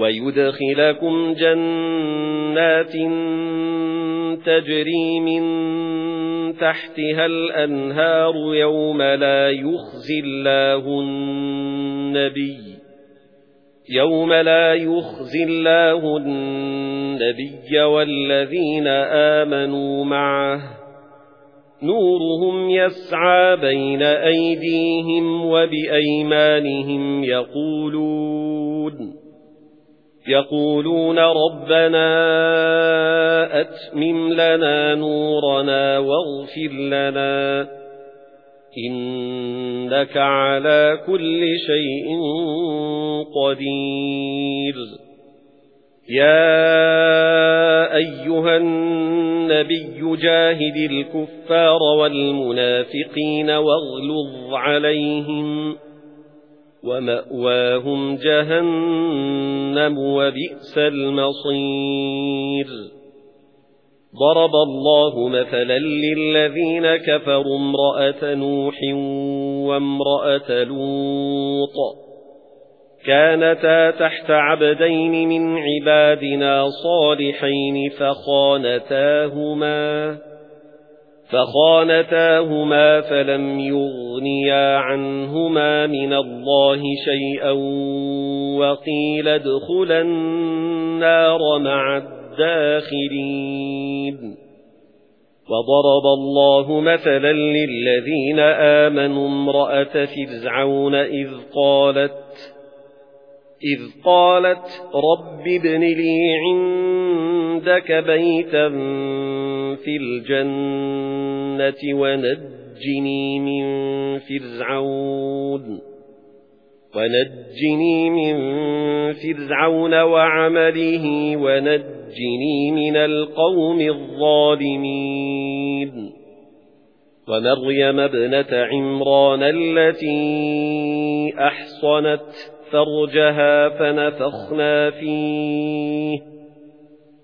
وَيُدْخِلَكُمْ جَنَّاتٍ تَجْرِي مِن تَحْتِهَا الْأَنْهَارُ يَوْمَ لَا يُخْزِي اللَّهُ النَّبِيَّ يَوْمَ لَا يُخْزِي اللَّهُ النَّبِيَّ وَالَّذِينَ آمَنُوا مَعَهُ نُورُهُمْ يَسْعَى بَيْنَ أَيْدِيهِمْ وَبِأَيْمَانِهِمْ يَقُولُونَ يَقُولُونَ رَبَّنَا أَتْمِمْ لَنَا نُورَنَا وَاغْفِرْ لَنَا إِنَّكَ عَلَى كُلِّ شَيْءٍ قَدِيرٌ. يَا أَيُّهَا النَّبِيُّ جَاهِدِ الْكُفَّارَ وَالْمُنَافِقِينَ وَاغْلُظْ عَلَيْهِمْ. وَمَأْوَاهُمْ جَهَنَّمُ وَبِئْسَ الْمَصِيرُ. ضَرَبَ اللَّهُ مَثَلًا لِّلَّذِينَ كَفَرُوا امْرَأَتَ نُوحٍ وَامْرَأَتَ لُوطٍ. كَانَتَا تَحْتَ عَبْدَيْنِ مِنْ عِبَادِنَا صَالِحَيْنِ فَخَانَتَاهُمَا. فَخَانَتَاهُمَا فَلَمْ يُغْنِيَا عَنْهُمَا مِنَ اللَّهِ شَيْئًا وَقِيلَ ادْخُلَا النَّارَ مَعَ الدَّاخِلِينَ. وَضَرَبَ اللَّهُ مَثَلًا لِّلَّذِينَ آمَنُوا امْرَأَتَ فِرْعَوْنَ إِذْ قَالَتْ إِذْ قَالَتْ رَبِّ ابْنِ لِي عِندَكَ بَيْتًا فِي الْجَنَّةِ وَنَجِّنِي مِنْ فِرْعَوْنَ وَنَجِّنِي مِنْ فِرْعَوْنَ وَعَمَلِهِ وَنَجِّنِي مِنَ الْقَوْمِ الظَّالِمِينَ. وَمَرْيَمَ ابْنَةَ عِمْرَانَ الَّتِي أَحْصَنَتْ فَرْجَهَا فَنَفَخْنَا فِيهِ.